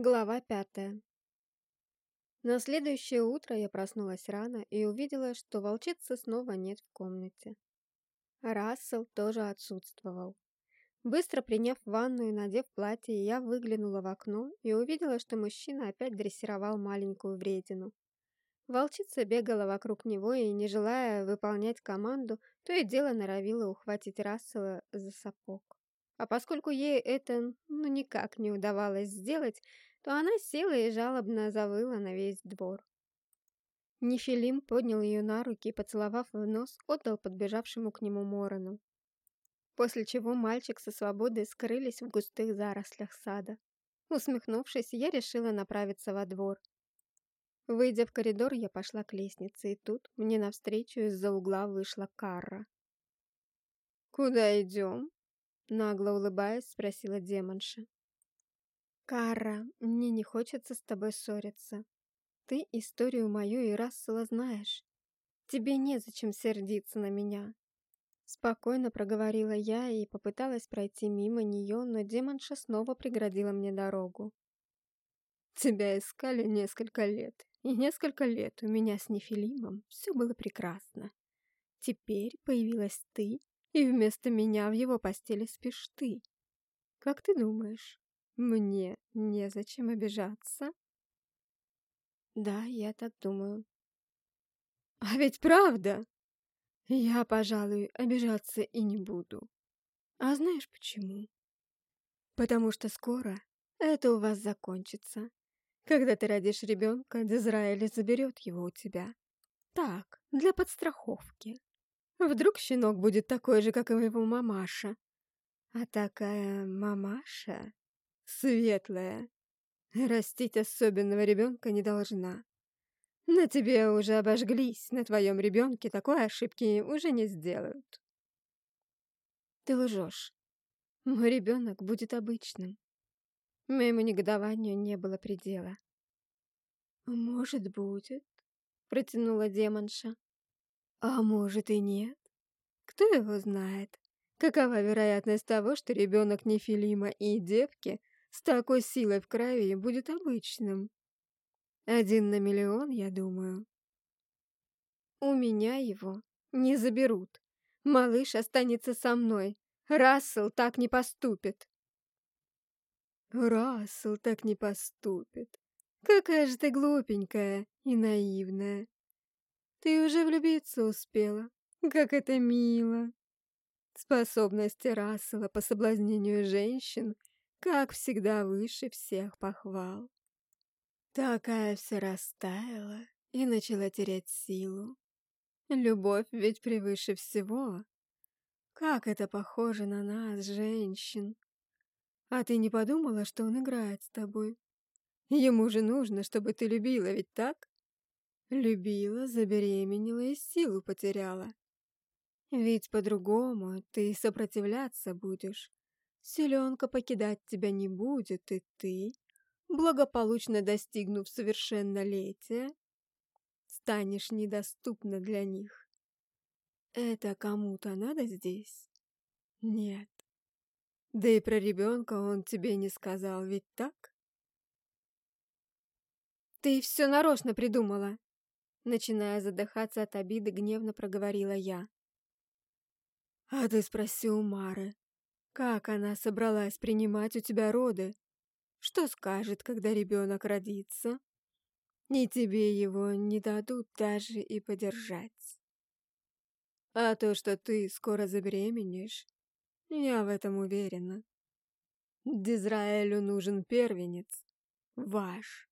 Глава пятая. На следующее утро я проснулась рано и увидела, что волчицы снова нет в комнате. Рассел тоже отсутствовал. Быстро приняв ванну и надев платье, я выглянула в окно и увидела, что мужчина опять дрессировал маленькую вредину. Волчица бегала вокруг него и, не желая выполнять команду, то и дело норовила ухватить Рассела за сапог. А поскольку ей это ну никак не удавалось сделать, то она села и жалобно завыла на весь двор. Нефилим поднял ее на руки и, поцеловав в нос, отдал подбежавшему к нему Морону. После чего мальчик со свободой скрылись в густых зарослях сада. Усмехнувшись, я решила направиться во двор. Выйдя в коридор, я пошла к лестнице, и тут мне навстречу из-за угла вышла Карра. «Куда идем?» Нагло улыбаясь, спросила демонша. «Кара, мне не хочется с тобой ссориться. Ты историю мою и Рассела знаешь. Тебе незачем сердиться на меня». Спокойно проговорила я и попыталась пройти мимо нее, но демонша снова преградила мне дорогу. «Тебя искали несколько лет, и несколько лет у меня с Нефилимом все было прекрасно. Теперь появилась ты, и вместо меня в его постели спишь ты. Как ты думаешь, мне незачем обижаться? Да, я так думаю. А ведь правда! Я, пожалуй, обижаться и не буду. А знаешь почему? Потому что скоро это у вас закончится. Когда ты родишь ребенка, Дизраэль заберет его у тебя. Так, для подстраховки. Вдруг щенок будет такой же, как и его мамаша. А такая мамаша светлая. Растить особенного ребенка не должна. На тебе уже обожглись, на твоем ребенке такой ошибки уже не сделают. Ты лжешь. Мой ребенок будет обычным. Моему негодованию не было предела. «Может, будет», — протянула демонша. А может и нет. Кто его знает? Какова вероятность того, что ребенок Нефилима и девки с такой силой в крови будет обычным? Один на миллион, я думаю. У меня его не заберут. Малыш останется со мной. Рассел так не поступит. Рассел так не поступит. Какая же ты глупенькая и наивная. Ты уже влюбиться успела. Как это мило. Способности Рассела по соблазнению женщин, как всегда, выше всех похвал. Такая вся растаяла и начала терять силу. Любовь ведь превыше всего. Как это похоже на нас, женщин. А ты не подумала, что он играет с тобой? Ему же нужно, чтобы ты любила, ведь так? Любила, забеременела и силу потеряла. Ведь по-другому ты сопротивляться будешь. Селенка покидать тебя не будет, и ты, благополучно достигнув совершеннолетия, станешь недоступна для них. Это кому-то надо здесь? Нет. Да и про ребенка он тебе не сказал, ведь так? Ты все нарочно придумала. Начиная задыхаться от обиды, гневно проговорила я. «А ты спроси у Мары, как она собралась принимать у тебя роды? Что скажет, когда ребенок родится? И тебе его не дадут даже и подержать. А то, что ты скоро забеременеешь, я в этом уверена. Дизраэлю нужен первенец, ваш,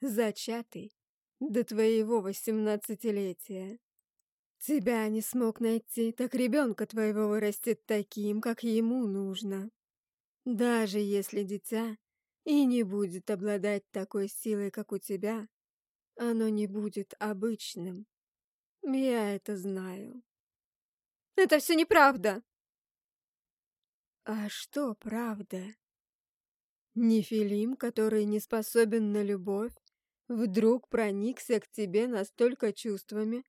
зачатый до твоего восемнадцатилетия. Тебя не смог найти, так ребенка твоего вырастет таким, как ему нужно. Даже если дитя и не будет обладать такой силой, как у тебя, оно не будет обычным. Я это знаю. Это все неправда. А что правда? Нефилим, который не способен на любовь, вдруг проникся к тебе настолько чувствами,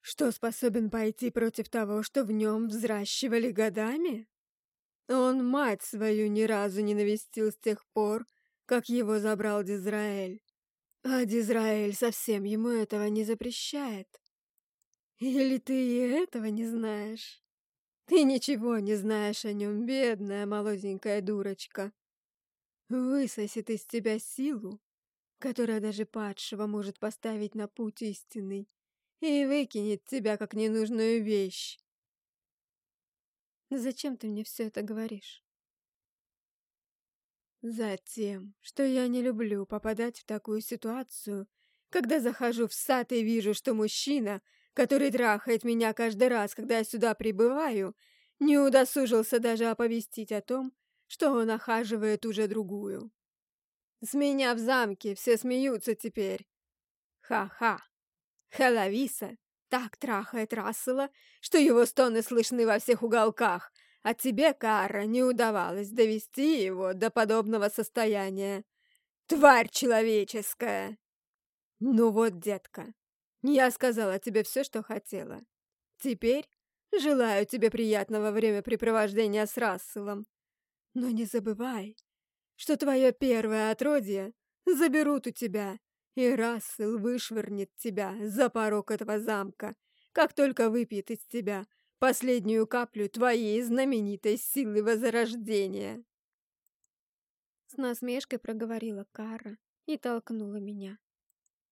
что способен пойти против того, что в нем взращивали годами? Он мать свою ни разу не навестил с тех пор, как его забрал Дизраэль. А Дизраэль совсем ему этого не запрещает. Или ты и этого не знаешь? Ты ничего не знаешь о нем, бедная молоденькая дурочка. Высосет из тебя силу, которая даже падшего может поставить на путь истинный, и выкинет тебя как ненужную вещь. Зачем ты мне все это говоришь? Затем, что я не люблю попадать в такую ситуацию, когда захожу в сад и вижу, что мужчина, который трахает меня каждый раз, когда я сюда прибываю, не удосужился даже оповестить о том, что он охаживает уже другую. С меня в замке все смеются теперь. Ха-ха. Халависа так трахает Рассела, что его стоны слышны во всех уголках, а тебе, Кара, не удавалось довести его до подобного состояния. Тварь человеческая! Ну вот, детка, я сказала тебе все, что хотела. Теперь желаю тебе приятного времяпрепровождения с Расселом. Но не забывай, что твое первое отродье заберут у тебя, и Рассел вышвырнет тебя за порог этого замка, как только выпьет из тебя последнюю каплю твоей знаменитой силы возрождения. С насмешкой проговорила Кара и толкнула меня.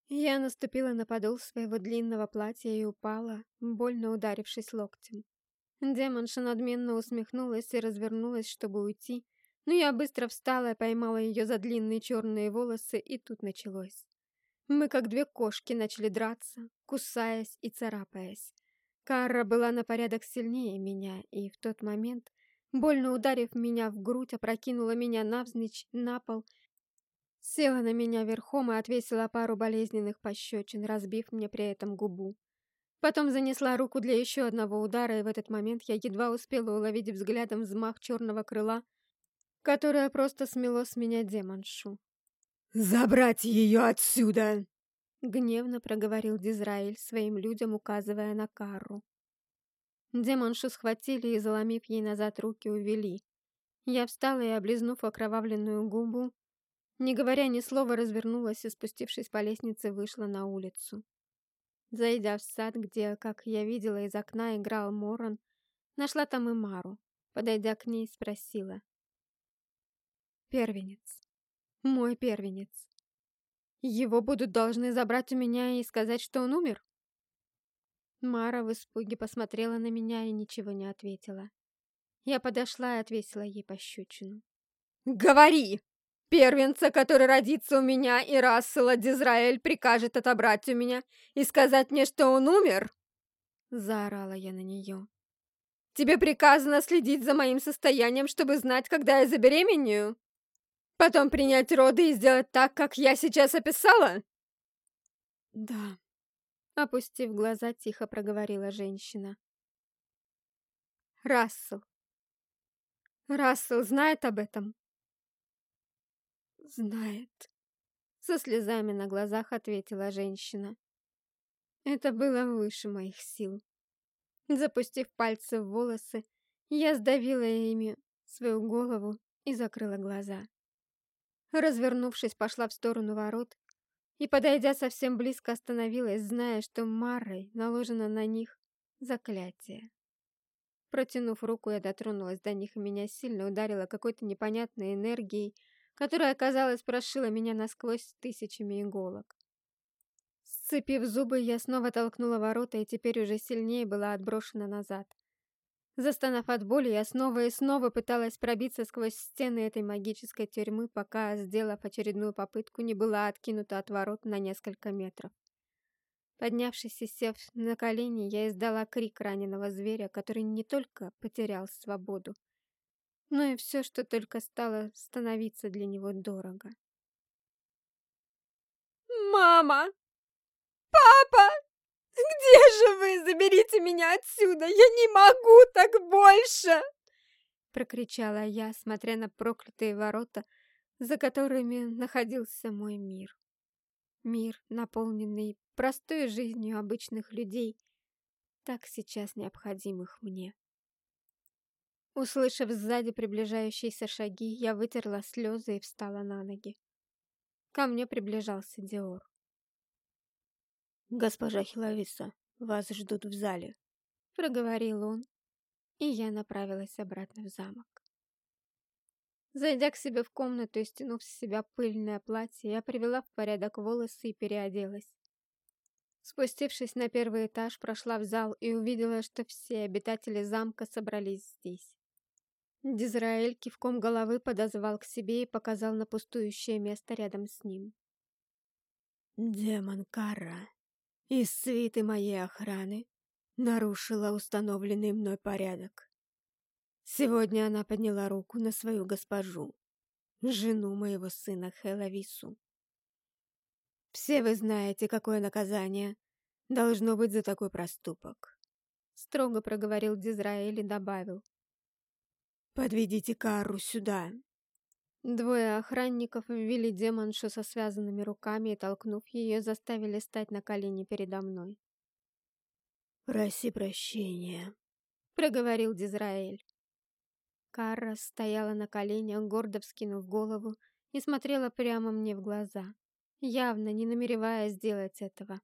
Я наступила на подол своего длинного платья и упала, больно ударившись локтем. Демонша надменно усмехнулась и развернулась, чтобы уйти, но я быстро встала и поймала ее за длинные черные волосы, и тут началось. Мы, как две кошки, начали драться, кусаясь и царапаясь. Карра была на порядок сильнее меня, и в тот момент, больно ударив меня в грудь, опрокинула меня навзничь на пол, села на меня верхом и отвесила пару болезненных пощечин, разбив мне при этом губу. Потом занесла руку для еще одного удара, и в этот момент я едва успела уловить взглядом взмах черного крыла, которое просто смело с меня демоншу. «Забрать ее отсюда!» Гневно проговорил Дизраиль своим людям, указывая на Карру. Демоншу схватили и, заломив ей назад руки, увели. Я встала и, облизнув окровавленную губу, не говоря ни слова, развернулась и, спустившись по лестнице, вышла на улицу. Зайдя в сад, где, как я видела из окна, играл Моран, нашла там и Мару. Подойдя к ней, спросила. «Первенец. Мой первенец. Его будут должны забрать у меня и сказать, что он умер? Мара в испуге посмотрела на меня и ничего не ответила. Я подошла и отвесила ей пощечину. «Говори! Первенца, который родится у меня, и Рассела Дизраэль прикажет отобрать у меня и сказать мне, что он умер?» Заорала я на нее. «Тебе приказано следить за моим состоянием, чтобы знать, когда я забеременею?» Потом принять роды и сделать так, как я сейчас описала? Да. Опустив глаза, тихо проговорила женщина. Рассел. Рассел знает об этом? Знает. Со слезами на глазах ответила женщина. Это было выше моих сил. Запустив пальцы в волосы, я сдавила ими свою голову и закрыла глаза. Развернувшись, пошла в сторону ворот и, подойдя совсем близко, остановилась, зная, что Марой наложено на них заклятие. Протянув руку, я дотронулась до них, и меня сильно ударило какой-то непонятной энергией, которая, казалось, прошила меня насквозь тысячами иголок. Сцепив зубы, я снова толкнула ворота и теперь уже сильнее была отброшена назад. Застонав от боли, я снова и снова пыталась пробиться сквозь стены этой магической тюрьмы, пока, сделав очередную попытку, не была откинута от ворот на несколько метров. Поднявшись и сев на колени, я издала крик раненого зверя, который не только потерял свободу, но и все, что только стало становиться для него дорого. «Мама! Папа!» «Где же вы? Заберите меня отсюда! Я не могу так больше!» Прокричала я, смотря на проклятые ворота, за которыми находился мой мир. Мир, наполненный простой жизнью обычных людей, так сейчас необходимых мне. Услышав сзади приближающиеся шаги, я вытерла слезы и встала на ноги. Ко мне приближался Диор. «Госпожа Хиловиса, вас ждут в зале», — проговорил он, и я направилась обратно в замок. Зайдя к себе в комнату и стянув с себя пыльное платье, я привела в порядок волосы и переоделась. Спустившись на первый этаж, прошла в зал и увидела, что все обитатели замка собрались здесь. Дизраэль кивком головы подозвал к себе и показал на пустующее место рядом с ним. «Демон Карра, из свиты моей охраны нарушила установленный мной порядок. Сегодня она подняла руку на свою госпожу, жену моего сына Хелавису. Все вы знаете, какое наказание должно быть за такой проступок. Строго проговорил Дизраэль и добавил. Подведите Кару сюда. Двое охранников ввели демоншу со связанными руками и, толкнув ее, заставили стать на колени передо мной. «Проси прощения», — проговорил Дизраэль. Карра стояла на коленях, гордо вскинув голову, и смотрела прямо мне в глаза, явно не намереваясь сделать этого.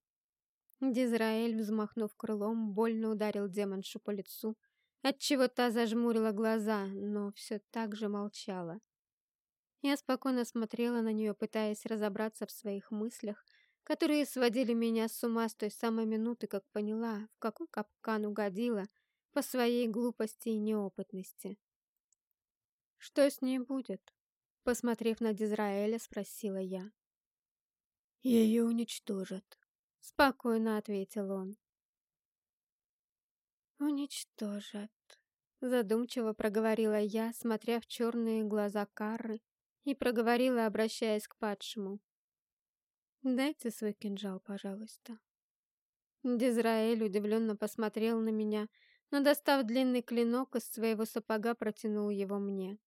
Дизраэль, взмахнув крылом, больно ударил демоншу по лицу, отчего та зажмурила глаза, но все так же молчала. Я спокойно смотрела на нее, пытаясь разобраться в своих мыслях, которые сводили меня с ума с той самой минуты, как поняла, в какой капкан угодила по своей глупости и неопытности. «Что с ней будет?» Посмотрев на Дизраэля, спросила я. «Ее уничтожат», — спокойно ответил он. «Уничтожат», — задумчиво проговорила я, смотря в черные глаза Карры и проговорила, обращаясь к падшему. «Дайте свой кинжал, пожалуйста». Дизраэль удивленно посмотрел на меня, но, достав длинный клинок из своего сапога, протянул его мне.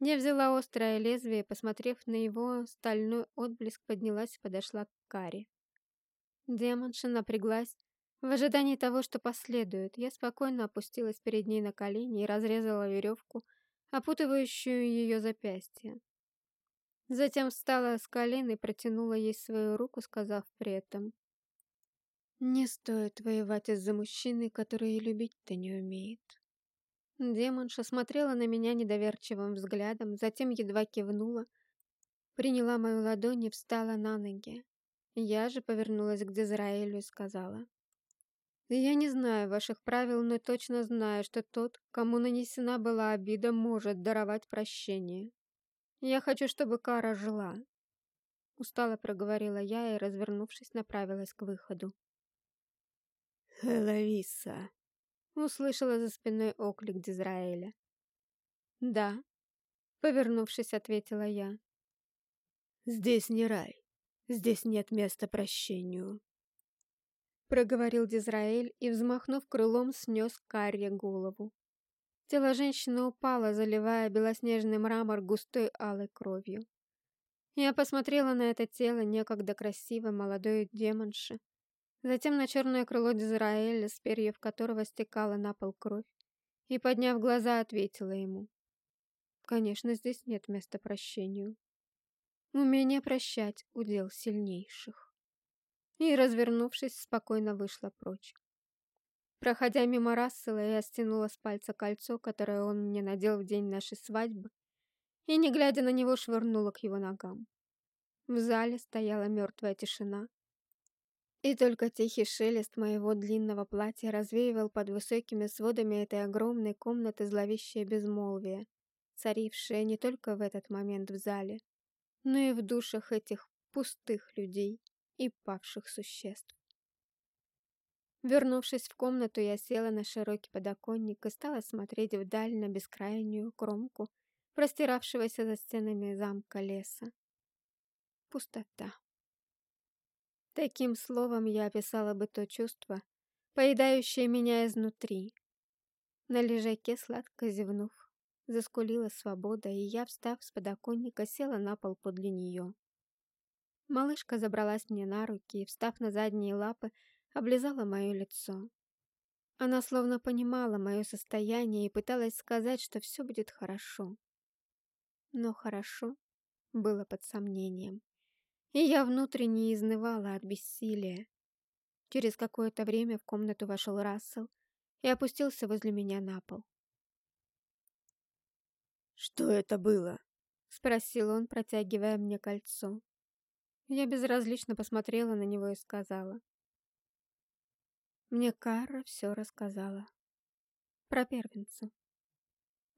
Я взяла острое лезвие, посмотрев на его стальной отблеск, поднялась и подошла к Каре. Демонша напряглась в ожидании того, что последует. Я спокойно опустилась перед ней на колени и разрезала веревку, опутывающую ее запястье. Затем встала с колен и протянула ей свою руку, сказав при этом, «Не стоит воевать из-за мужчины, который любить-то не умеет». Демонша смотрела на меня недоверчивым взглядом, затем едва кивнула, приняла мою ладонь и встала на ноги. Я же повернулась к Дизраэлю и сказала, я не знаю ваших правил, но точно знаю, что тот, кому нанесена была обида, может даровать прощение. Я хочу, чтобы Кара жила. Устало проговорила я и, развернувшись, направилась к выходу. «Хеловиса!» Услышала за спиной оклик Дизраэля. «Да», — повернувшись, ответила я. «Здесь не рай. Здесь нет места прощению проговорил Дизраэль и, взмахнув крылом, снес Карре голову. Тело женщины упало, заливая белоснежный мрамор густой алой кровью. Я посмотрела на это тело некогда красивой молодой демонши, затем на черное крыло Дизраэля, с перьев которого стекала на пол кровь, и, подняв глаза, ответила ему. Конечно, здесь нет места прощению. Умение прощать — удел сильнейших и, развернувшись, спокойно вышла прочь. Проходя мимо Рассела, я стянула с пальца кольцо, которое он мне надел в день нашей свадьбы, и, не глядя на него, швырнула к его ногам. В зале стояла мертвая тишина, и только тихий шелест моего длинного платья развеивал под высокими сводами этой огромной комнаты зловещее безмолвие, царившее не только в этот момент в зале, но и в душах этих пустых людей и павших существ. Вернувшись в комнату, я села на широкий подоконник и стала смотреть вдаль на бескрайнюю кромку, простиравшегося за стенами замка леса. Пустота. Таким словом я описала бы то чувство, поедающее меня изнутри. На лежаке, сладко зевнув, заскулила свобода, и я, встав с подоконника, села на пол подле нее. Малышка забралась мне на руки и, встав на задние лапы, облизала мое лицо. Она словно понимала мое состояние и пыталась сказать, что все будет хорошо. Но хорошо было под сомнением, и я внутренне изнывала от бессилия. Через какое-то время в комнату вошел Рассел и опустился возле меня на пол. «Что это было?» — спросил он, протягивая мне кольцо. Я безразлично посмотрела на него и сказала. Мне Кара все рассказала. Про первенца.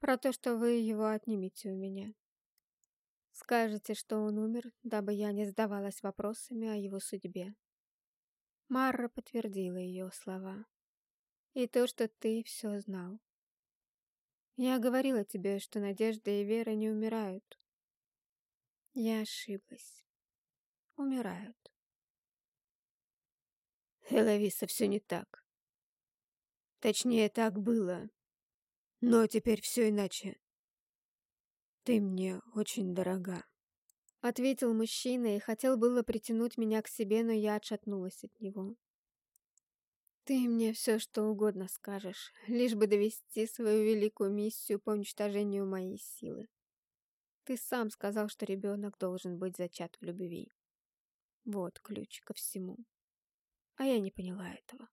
Про то, что вы его отнимете у меня. Скажете, что он умер, дабы я не задавалась вопросами о его судьбе. Марра подтвердила ее слова. И то, что ты все знал. Я говорила тебе, что надежда и вера не умирают. Я ошиблась. Умирают. Элависа, все не так. Точнее, так было. Но теперь все иначе. Ты мне очень дорога. Ответил мужчина и хотел было притянуть меня к себе, но я отшатнулась от него. Ты мне все что угодно скажешь, лишь бы довести свою великую миссию по уничтожению моей силы. Ты сам сказал, что ребенок должен быть зачат в любви. Вот ключ ко всему. А я не поняла этого.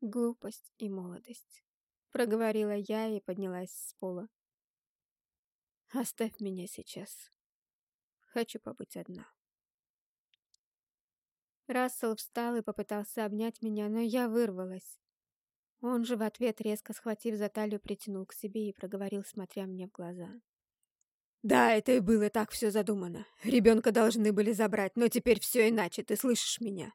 Глупость и молодость. Проговорила я и поднялась с пола. Оставь меня сейчас. Хочу побыть одна. Рассел встал и попытался обнять меня, но я вырвалась. Он же в ответ, резко схватив за талию, притянул к себе и проговорил, смотря мне в глаза. «Да, это и было так все задумано. Ребенка должны были забрать, но теперь все иначе, ты слышишь меня?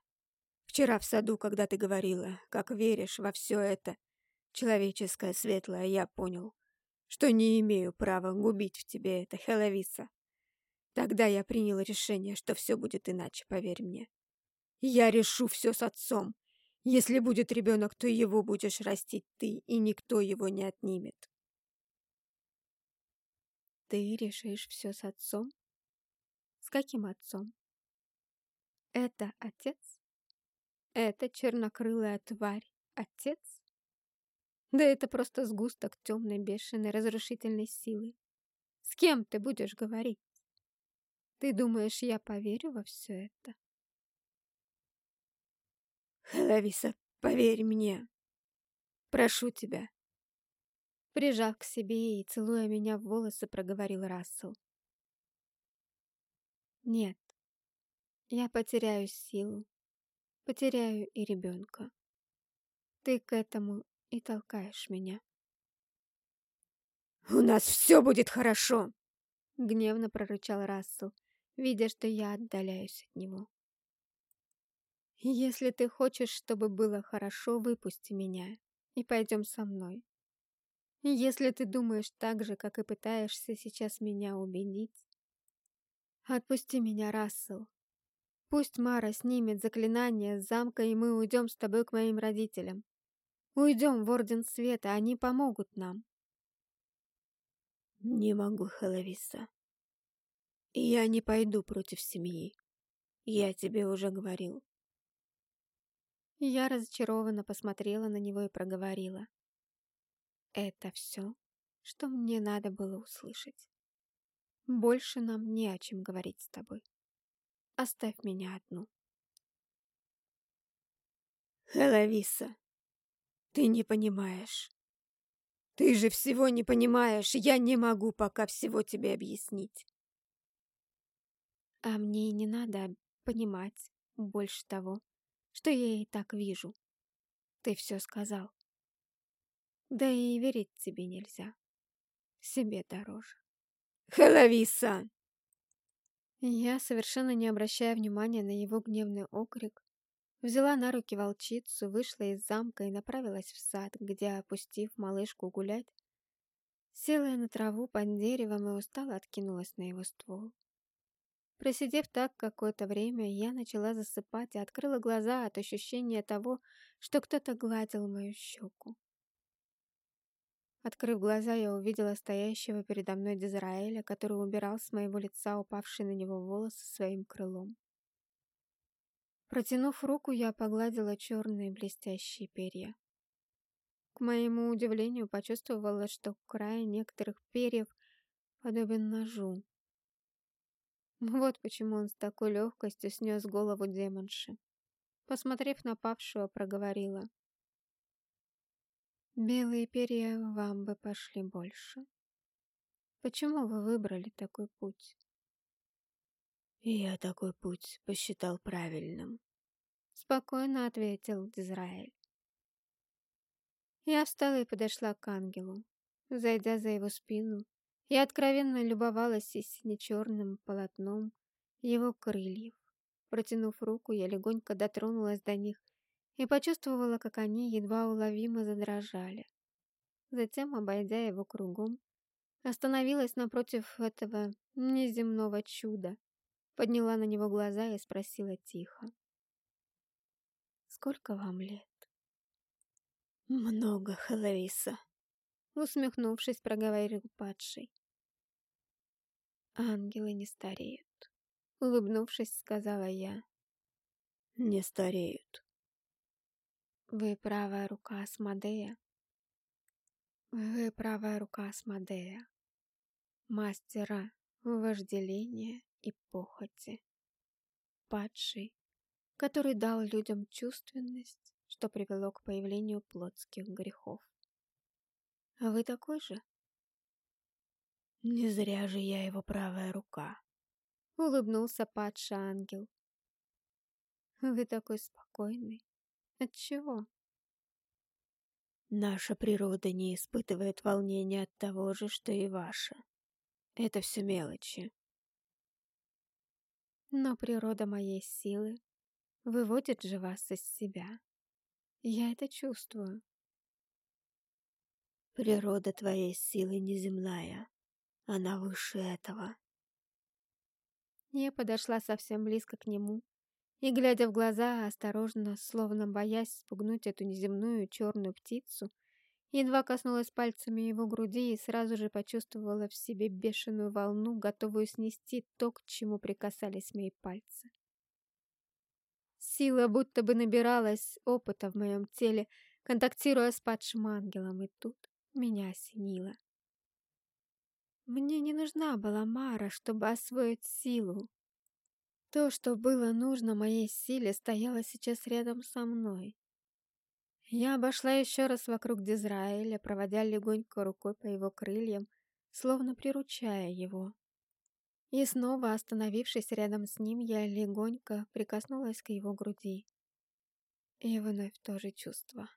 Вчера в саду, когда ты говорила, как веришь во все это, человеческое, светлое, я понял, что не имею права губить в тебе это, Хеловиса. Тогда я принял решение, что все будет иначе, поверь мне. Я решу все с отцом. Если будет ребенок, то его будешь растить ты, и никто его не отнимет. Ты решишь все с отцом? С каким отцом? Это отец? Это чернокрылая тварь, отец? Да это просто сгусток темной, бешеной, разрушительной силы. С кем ты будешь говорить? Ты думаешь, я поверю во все это? Лависа, поверь мне. Прошу тебя. Прижав к себе и целуя меня в волосы, проговорил Рассел. Нет, я потеряю силу, потеряю и ребенка. Ты к этому и толкаешь меня. «У нас все будет хорошо!» Гневно прорычал Рассел, видя, что я отдаляюсь от него. «Если ты хочешь, чтобы было хорошо, выпусти меня и пойдем со мной. Если ты думаешь так же, как и пытаешься сейчас меня убедить, отпусти меня, Рассел, Пусть Мара снимет заклинание с замка, и мы уйдем с тобой к моим родителям. Уйдем в Орден Света, они помогут нам. Не могу, Хеловиса. Я не пойду против семьи. Я тебе уже говорил. Я разочарованно посмотрела на него и проговорила. Это все, что мне надо было услышать. Больше нам не о чем говорить с тобой. Оставь меня одну. Хеловиса, ты не понимаешь. Ты же всего не понимаешь, я не могу пока всего тебе объяснить. А мне и не надо понимать больше того, что я и так вижу. Ты все сказал. Да и верить тебе нельзя. Себе дороже. Хеловиса! Я, совершенно не обращая внимания на его гневный окрик, взяла на руки волчицу, вышла из замка и направилась в сад, где, опустив малышку гулять, села на траву под деревом и устало откинулась на его ствол. Просидев так какое-то время, я начала засыпать и открыла глаза от ощущения того, что кто-то гладил мою щеку. Открыв глаза, я увидела стоящего передо мной Дизраэля, который убирал с моего лица упавшие на него волосы своим крылом. Протянув руку, я погладила черные блестящие перья. К моему удивлению, почувствовала, что край некоторых перьев подобен ножу. Вот почему он с такой легкостью снес голову демонши. Посмотрев на павшего, проговорила. Белые перья вам бы пошли больше. Почему вы выбрали такой путь? Я такой путь посчитал правильным. Спокойно ответил Дизраэль. Я встала и подошла к ангелу. Зайдя за его спину, я откровенно любовалась и сине-черным полотном его крыльев. Протянув руку, я легонько дотронулась до них и почувствовала, как они едва уловимо задрожали. Затем, обойдя его кругом, остановилась напротив этого неземного чуда, подняла на него глаза и спросила тихо. «Сколько вам лет?» «Много, Халависа», — усмехнувшись, проговорил падший. «Ангелы не стареют», — улыбнувшись, сказала я. «Не стареют», вы правая рука Асмодея. Вы правая рука Асмодея. Мастера вожделения и похоти. Падший, который дал людям чувственность, что привело к появлению плотских грехов. А вы такой же? Не зря же я его правая рука. Улыбнулся падший ангел. Вы такой спокойный, Отчего? Наша природа не испытывает волнения от того же, что и ваша. Это все мелочи. Но природа моей силы выводит же вас из себя. Я это чувствую. Природа твоей силы неземная. Она выше этого. Я подошла совсем близко к нему и, глядя в глаза, осторожно, словно боясь спугнуть эту неземную черную птицу, едва коснулась пальцами его груди и сразу же почувствовала в себе бешеную волну, готовую снести то, к чему прикасались мои пальцы. Сила будто бы набиралась опыта в моем теле, контактируя с падшим ангелом, и тут меня осенило. Мне не нужна была Мара, чтобы освоить силу, то, что было нужно моей силе, стояло сейчас рядом со мной. Я обошла еще раз вокруг Дизраэля, проводя легонько рукой по его крыльям, словно приручая его. И снова, остановившись рядом с ним, я легонько прикоснулась к его груди. И вновь то же чувство.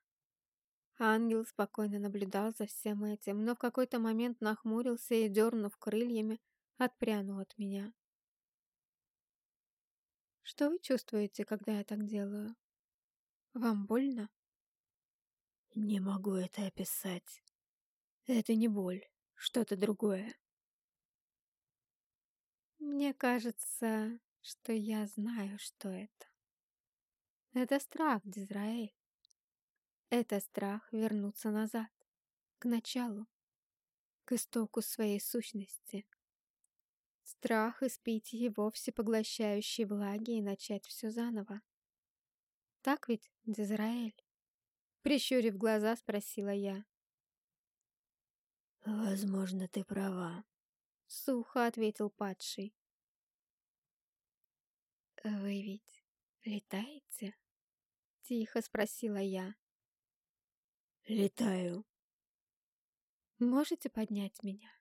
Ангел спокойно наблюдал за всем этим, но в какой-то момент нахмурился и, дернув крыльями, отпрянул от меня. Что вы чувствуете, когда я так делаю? Вам больно? Не могу это описать. Это не боль, что-то другое. Мне кажется, что я знаю, что это. Это страх, Дизраэль. Это страх вернуться назад, к началу, к истоку своей сущности, Страх испить его всепоглощающей влаги и начать все заново. Так ведь, Дизраэль? Прищурив глаза, спросила я. «Возможно, ты права», — сухо ответил падший. «Вы ведь летаете?» — тихо спросила я. «Летаю». «Можете поднять меня?»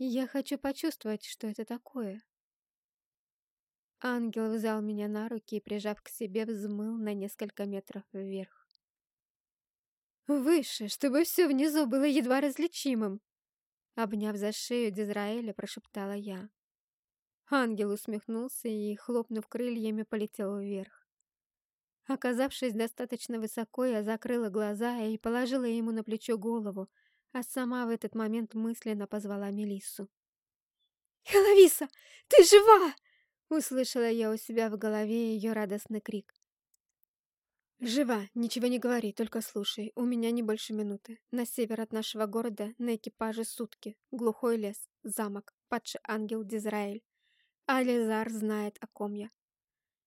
Я хочу почувствовать, что это такое. Ангел взял меня на руки и, прижав к себе, взмыл на несколько метров вверх. «Выше, чтобы все внизу было едва различимым!» Обняв за шею Дизраэля, прошептала я. Ангел усмехнулся и, хлопнув крыльями, полетел вверх. Оказавшись достаточно высоко, я закрыла глаза и положила ему на плечо голову, а сама в этот момент мысленно позвала Мелиссу. «Хеловиса, ты жива!» Услышала я у себя в голове ее радостный крик. «Жива, ничего не говори, только слушай. У меня не больше минуты. На север от нашего города на экипаже сутки. Глухой лес, замок, падший ангел Дизраэль. Ализар знает, о ком я.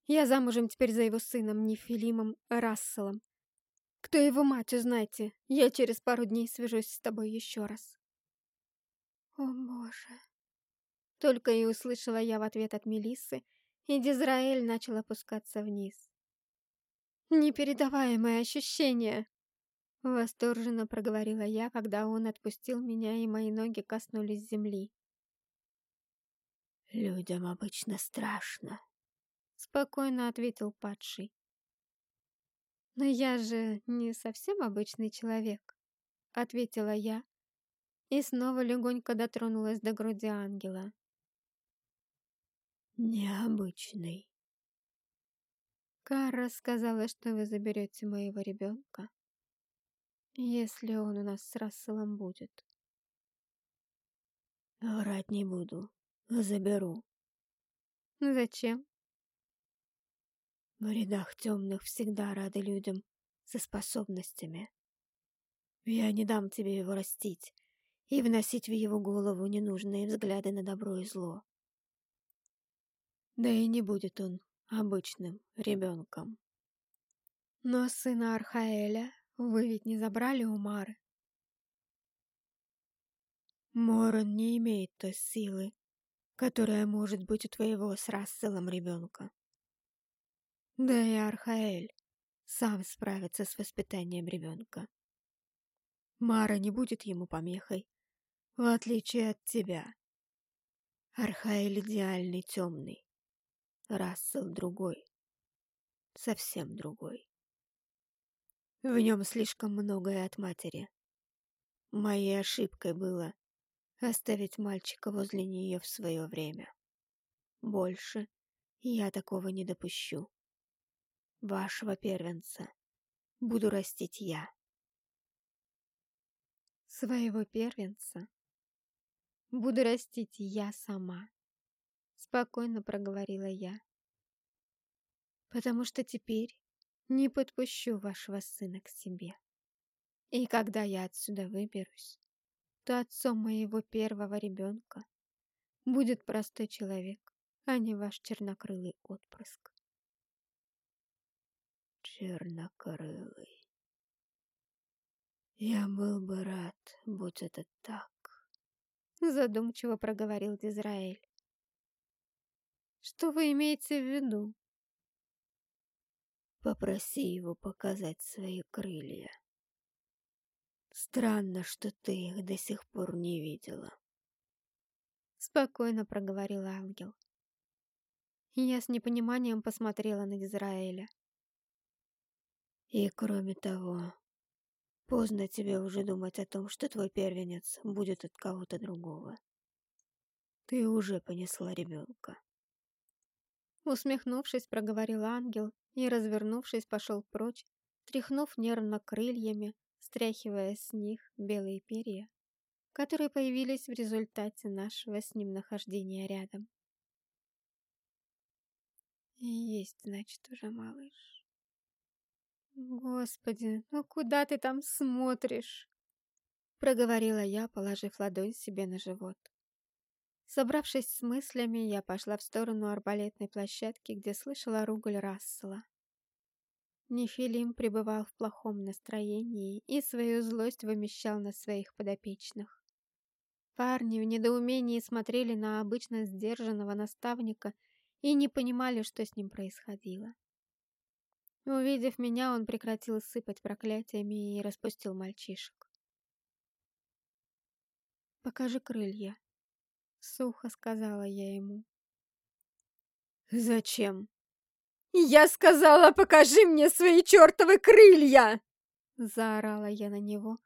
Я замужем теперь за его сыном Нефилимом Расселом. Кто его мать, узнайте. Я через пару дней свяжусь с тобой еще раз. О, Боже. Только и услышала я в ответ от Мелиссы, и Дизраэль начал опускаться вниз. «Непередаваемое ощущение!» Восторженно проговорила я, когда он отпустил меня, и мои ноги коснулись земли. «Людям обычно страшно», — спокойно ответил падший. «Но я же не совсем обычный человек», — ответила я и снова легонько дотронулась до груди ангела. «Необычный». Кара сказала, что вы заберете моего ребенка если он у нас с Расселом будет. Врать не буду. Заберу. Зачем? В рядах темных всегда рады людям со способностями. Я не дам тебе его растить и вносить в его голову ненужные взгляды на добро и зло. Да и не будет он обычным ребенком. Но сына Архаэля вы ведь не забрали у Мары? Морон не имеет той силы, которая может быть у твоего с Расселом ребенка. Да и Архаэль сам справится с воспитанием ребенка. Мара не будет ему помехой, в отличие от тебя. Архаэль идеальный темный, Рассел другой, совсем другой. В нем слишком многое от матери. Моей ошибкой было оставить мальчика возле нее в свое время. Больше я такого не допущу. Вашего первенца буду растить я. Своего первенца буду растить я сама, спокойно проговорила я. Потому что теперь не подпущу вашего сына к себе. И когда я отсюда выберусь, то отцом моего первого ребенка будет простой человек, а не ваш чернокрылый отпрыск. Чернокрылый. Я был бы рад, будь это так. Задумчиво проговорил Дизраэль. Что вы имеете в виду? Попроси его показать свои крылья. Странно, что ты их до сих пор не видела. Спокойно проговорил ангел. Я с непониманием посмотрела на Израиля. И кроме того, поздно тебе уже думать о том, что твой первенец будет от кого-то другого. Ты уже понесла ребенка. Усмехнувшись, проговорил ангел и, развернувшись, пошел прочь, тряхнув нервно крыльями, стряхивая с них белые перья, которые появились в результате нашего с ним нахождения рядом. Есть, значит, уже малыш. Господи, ну куда ты там смотришь? Проговорила я, положив ладонь себе на живот. Собравшись с мыслями, я пошла в сторону арбалетной площадки, где слышала ругаль Рассела. Нефилим пребывал в плохом настроении и свою злость вымещал на своих подопечных. Парни в недоумении смотрели на обычно сдержанного наставника и не понимали, что с ним происходило. Увидев меня, он прекратил сыпать проклятиями и распустил мальчишек. «Покажи крылья», Сухо сказала я ему. «Зачем?» «Я сказала, покажи мне свои чертовы крылья!» Заорала я на него,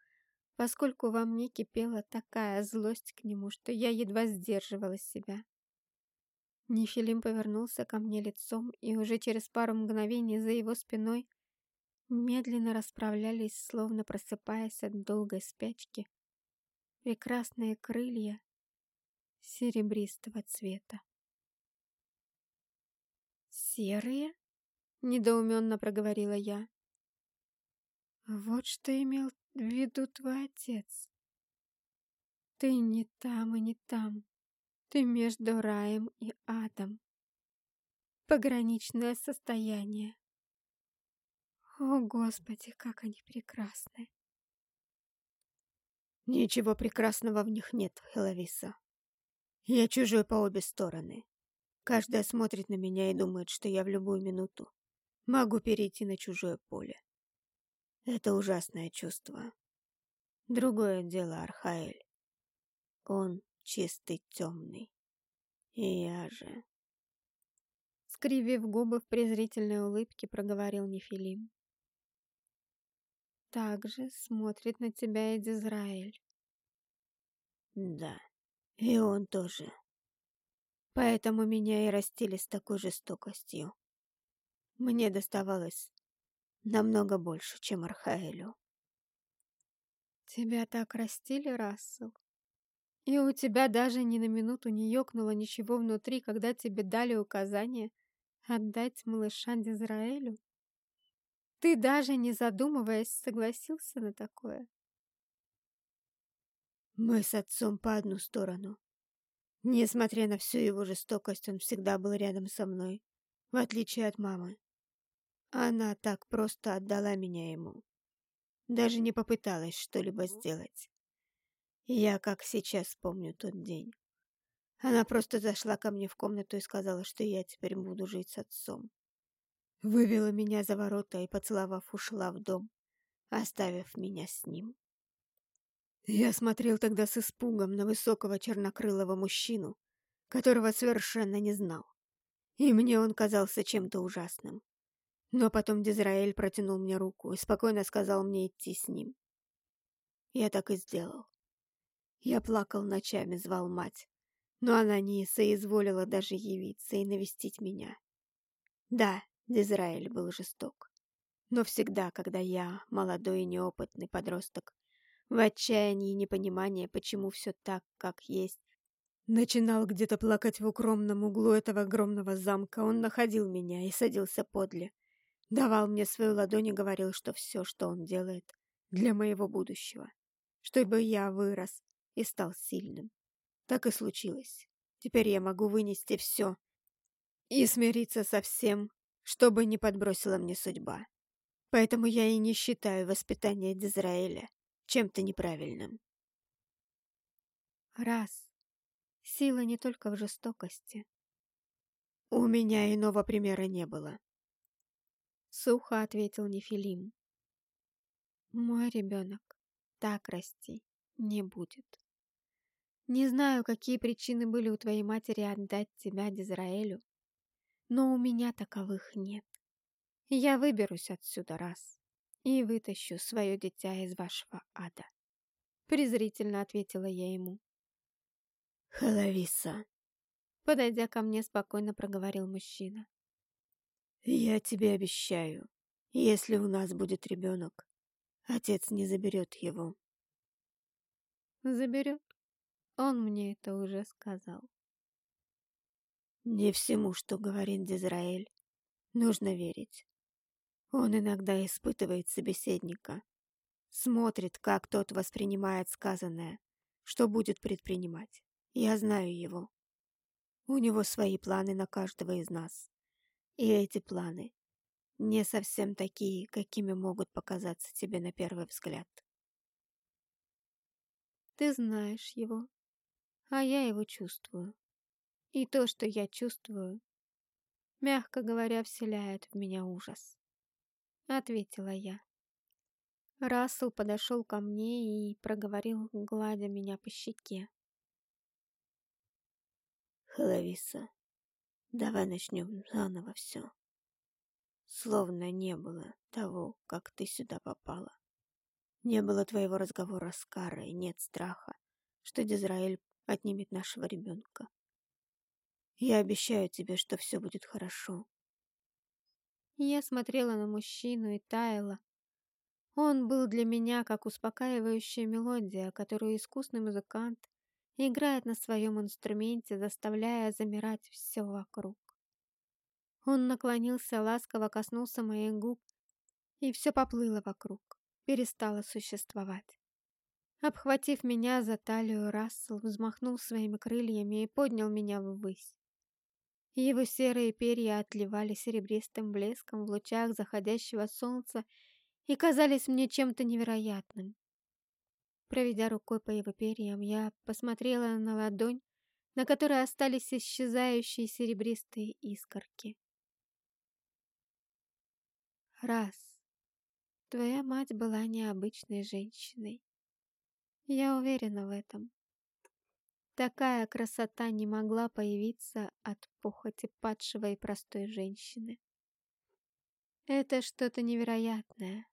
поскольку во мне кипела такая злость к нему, что я едва сдерживала себя. Нефилим повернулся ко мне лицом, и уже через пару мгновений за его спиной медленно расправлялись, словно просыпаясь от долгой спячки, прекрасные крылья серебристого цвета. «Серые?» — недоуменно проговорила я. «Вот что имел в виду твой отец. Ты не там и не там. Ты между раем и адом. Пограничное состояние. О, Господи, как они прекрасны!» «Ничего прекрасного в них нет, Хеловиса», Я чужой по обе стороны. Каждая смотрит на меня и думает, что я в любую минуту могу перейти на чужое поле. Это ужасное чувство. Другое дело Архаэль. Он чистый темный. И я же... Скривив губы в презрительной улыбке, проговорил Нефилим. Так же смотрит на тебя и Дизраэль. Да, и он тоже. Поэтому меня и растили с такой жестокостью. Мне доставалось намного больше, чем Архаэлю. Тебя так растили, Рассел? И у тебя даже ни на минуту не ёкнуло ничего внутри, когда тебе дали указание отдать малыша Дизраэлю? Ты даже не задумываясь согласился на такое? Мы с отцом по одну сторону. Несмотря на всю его жестокость, он всегда был рядом со мной, в отличие от мамы. Она так просто отдала меня ему. Даже не попыталась что-либо сделать. Я как сейчас помню тот день. Она просто зашла ко мне в комнату и сказала, что я теперь буду жить с отцом. Вывела меня за ворота и, поцеловав, ушла в дом, оставив меня с ним. Я смотрел тогда с испугом на высокого чернокрылого мужчину, которого совершенно не знал. И мне он казался чем-то ужасным. Но потом Дизраэль протянул мне руку и спокойно сказал мне идти с ним. Я так и сделал. Я плакал ночами, звал мать, но она не соизволила даже явиться и навестить меня. Да, Дизраэль был жесток. Но всегда, когда я, молодой и неопытный подросток, в отчаянии и непонимании, почему все так, как есть. Начинал где-то плакать в укромном углу этого огромного замка. Он находил меня и садился подле. Давал мне свою ладонь и говорил, что все, что он делает, для моего будущего. Чтобы я вырос и стал сильным. Так и случилось. Теперь я могу вынести все и смириться со всем, чтобы не подбросила мне судьба. Поэтому я и не считаю воспитание Дизраэля чем-то неправильным. Раз. Сила не только в жестокости. У меня иного примера не было. Сухо ответил Нефилим. Мой ребенок так расти не будет. Не знаю, какие причины были у твоей матери отдать тебя Дизраэлю, но у меня таковых нет. Я выберусь отсюда раз и вытащу свое дитя из вашего ада. Презрительно ответила я ему. Халависа. Подойдя ко мне, спокойно проговорил мужчина. Я тебе обещаю, если у нас будет ребенок, отец не заберет его. Заберет? Он мне это уже сказал. Не всему, что говорит Дизраэль, нужно верить. Он иногда испытывает собеседника, смотрит, как тот воспринимает сказанное, что будет предпринимать. Я знаю его. У него свои планы на каждого из нас. И эти планы не совсем такие, какими могут показаться тебе на первый взгляд. Ты знаешь его, а я его чувствую. И то, что я чувствую, мягко говоря, вселяет в меня ужас. — ответила я. Рассел подошел ко мне и проговорил, гладя меня по щеке. «Халависа, давай начнем заново все. Словно не было того, как ты сюда попала. Не было твоего разговора с Карой, нет страха, что Дизраэль отнимет нашего ребенка. Я обещаю тебе, что все будет хорошо. Я смотрела на мужчину и таяла. Он был для меня как успокаивающая мелодия, которую искусный музыкант играет на своем инструменте, заставляя замирать все вокруг. Он наклонился, ласково коснулся моих губ, и все поплыло вокруг, перестало существовать. Обхватив меня за талию, Рассел взмахнул своими крыльями и поднял меня ввысь. Его серые перья отливали серебристым блеском в лучах заходящего солнца и казались мне чем-то невероятным. Проведя рукой по его перьям, я посмотрела на ладонь, на которой остались исчезающие серебристые искорки. Раз. Твоя мать была необычной женщиной. Я уверена в этом. Такая красота не могла появиться от похоти падшего и простой женщины. Это что-то невероятное,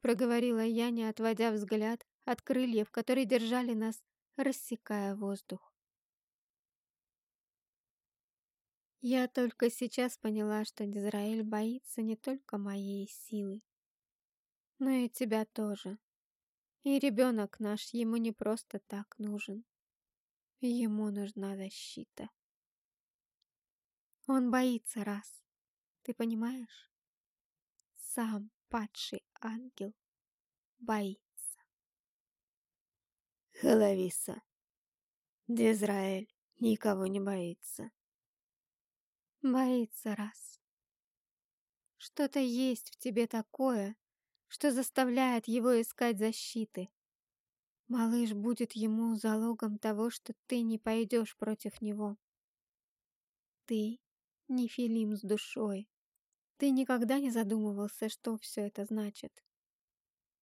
проговорила я, не отводя взгляд от крыльев, которые держали нас, рассекая воздух. Я только сейчас поняла, что Дизраэль боится не только моей силы, но и тебя тоже. И ребенок наш ему не просто так нужен. Ему нужна защита. Он боится раз. Ты понимаешь? Сам падший ангел боится. Халависа. Дизраэль никого не боится. Боится раз. Что-то есть в тебе такое, что заставляет его искать защиты. Малыш будет ему залогом того, что ты не пойдешь против него. Ты не Филим с душой. Ты никогда не задумывался, что все это значит.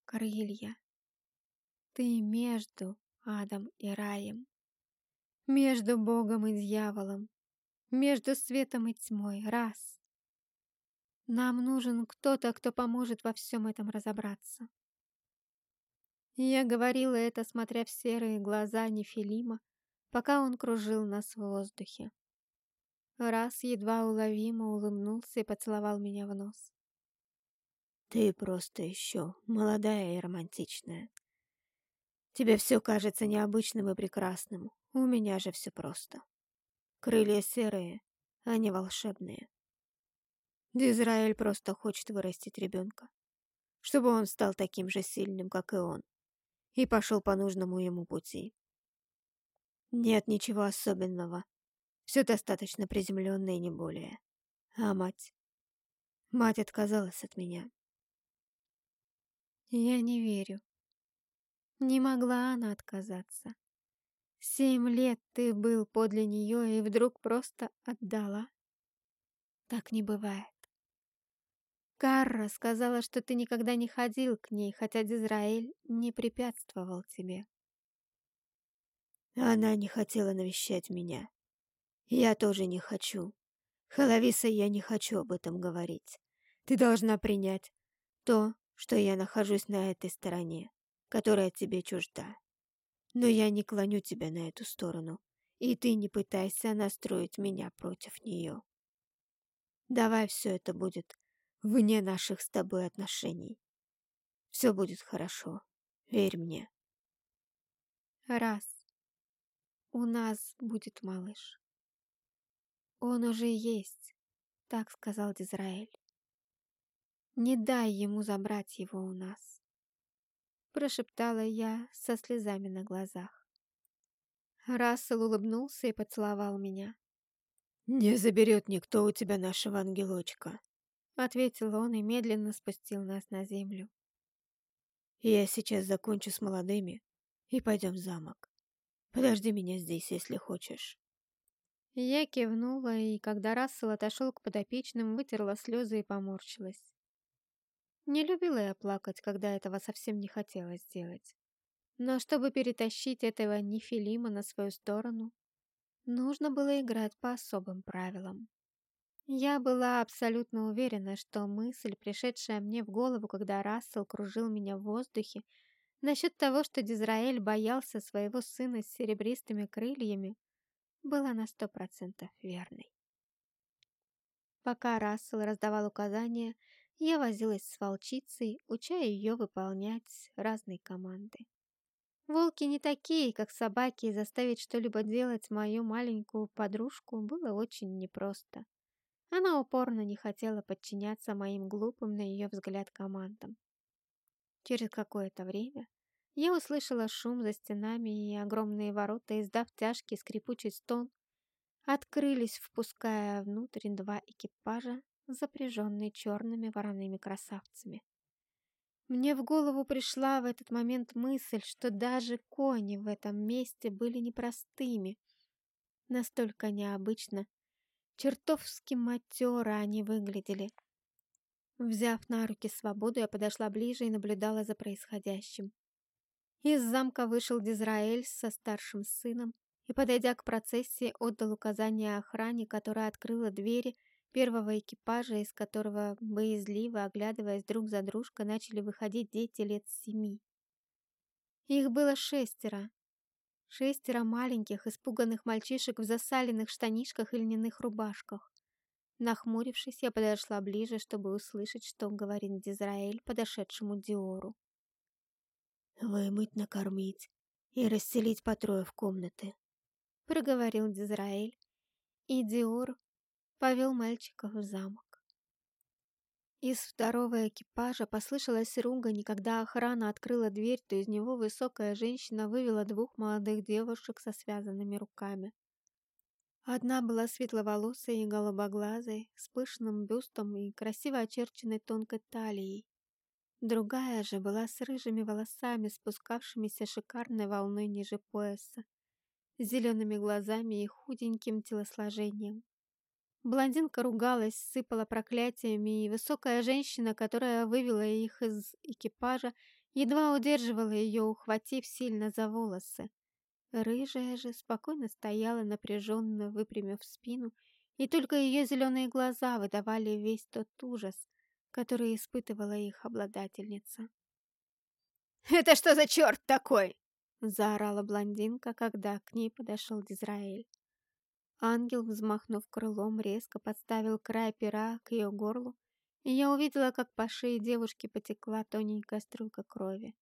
Крылья. Ты между адом и раем. Между Богом и дьяволом. Между светом и тьмой. Раз. Нам нужен кто-то, кто поможет во всем этом разобраться. Я говорила это, смотря в серые глаза Нефилима, пока он кружил нас в воздухе. Раз едва уловимо улыбнулся и поцеловал меня в нос. «Ты просто еще молодая и романтичная. Тебе все кажется необычным и прекрасным. У меня же все просто. Крылья серые, а не волшебные. Дизраэль просто хочет вырастить ребенка, чтобы он стал таким же сильным, как и он и пошел по нужному ему пути. Нет ничего особенного. Все достаточно приземленно и не более. А мать? Мать отказалась от меня. Я не верю. Не могла она отказаться. Семь лет ты был подле нее и вдруг просто отдала. Так не бывает. Карра сказала, что ты никогда не ходил к ней, хотя Дизраэль не препятствовал тебе. Она не хотела навещать меня. Я тоже не хочу. Халависа, я не хочу об этом говорить. Ты должна принять то, что я нахожусь на этой стороне, которая тебе чужда. Но я не клоню тебя на эту сторону, и ты не пытайся настроить меня против нее. Давай все это будет вне наших с тобой отношений. Все будет хорошо, верь мне. Раз. У нас будет малыш. Он уже есть, так сказал Дизраэль. Не дай ему забрать его у нас. Прошептала я со слезами на глазах. Рассел улыбнулся и поцеловал меня. «Не заберет никто у тебя нашего ангелочка», — ответил он и медленно спустил нас на землю. «Я сейчас закончу с молодыми и пойдем в замок. Подожди меня здесь, если хочешь». Я кивнула, и когда Рассел отошел к подопечным, вытерла слезы и поморщилась. Не любила я плакать, когда этого совсем не хотела сделать. Но чтобы перетащить этого Нефилима на свою сторону, нужно было играть по особым правилам. Я была абсолютно уверена, что мысль, пришедшая мне в голову, когда Рассел кружил меня в воздухе, насчет того, что Дизраэль боялся своего сына с серебристыми крыльями, была на сто процентов верной. Пока Рассел раздавал указания, я возилась с волчицей, уча ее выполнять разные команды. Волки не такие, как собаки, и заставить что-либо делать мою маленькую подружку было очень непросто. Она упорно не хотела подчиняться моим глупым, на ее взгляд, командам. Через какое-то время я услышала шум за стенами, и огромные ворота, издав тяжкий скрипучий стон, открылись, впуская внутрь два экипажа, запряженные черными вороными красавцами. Мне в голову пришла в этот момент мысль, что даже кони в этом месте были непростыми, Настолько необычно. Чертовски матеро они выглядели. Взяв на руки свободу, я подошла ближе и наблюдала за происходящим. Из замка вышел Дизраэль со старшим сыном и, подойдя к процессии, отдал указание охране, которая открыла двери первого экипажа, из которого, боязливо оглядываясь друг за дружкой, начали выходить дети лет семи. Их было шестеро. Шестеро маленьких, испуганных мальчишек в засаленных штанишках и льняных рубашках. Нахмурившись, я подошла ближе, чтобы услышать, что говорит Дизраэль подошедшему Диору. «Вымыть, накормить и расселить по трое в комнаты», — проговорил Дизраэль, и Диор повел мальчиков в замок. Из второго экипажа послышалась ругань, когда охрана открыла дверь, то из него высокая женщина вывела двух молодых девушек со связанными руками. Одна была светловолосой и голубоглазой, с пышным бюстом и красиво очерченной тонкой талией. Другая же была с рыжими волосами, спускавшимися шикарной волной ниже пояса, зелеными глазами и худеньким телосложением. Блондинка ругалась, сыпала проклятиями, и высокая женщина, которая вывела их из экипажа, едва удерживала ее, ухватив сильно за волосы. Рыжая же спокойно стояла, напряженно выпрямив спину, и только ее зеленые глаза выдавали весь тот ужас, который испытывала их обладательница. «Это что за черт такой?» — заорала блондинка, когда к ней подошел Дизраэль. Ангел, взмахнув крылом, резко подставил край пера к ее горлу, и я увидела, как по шее девушки потекла тоненькая струйка крови.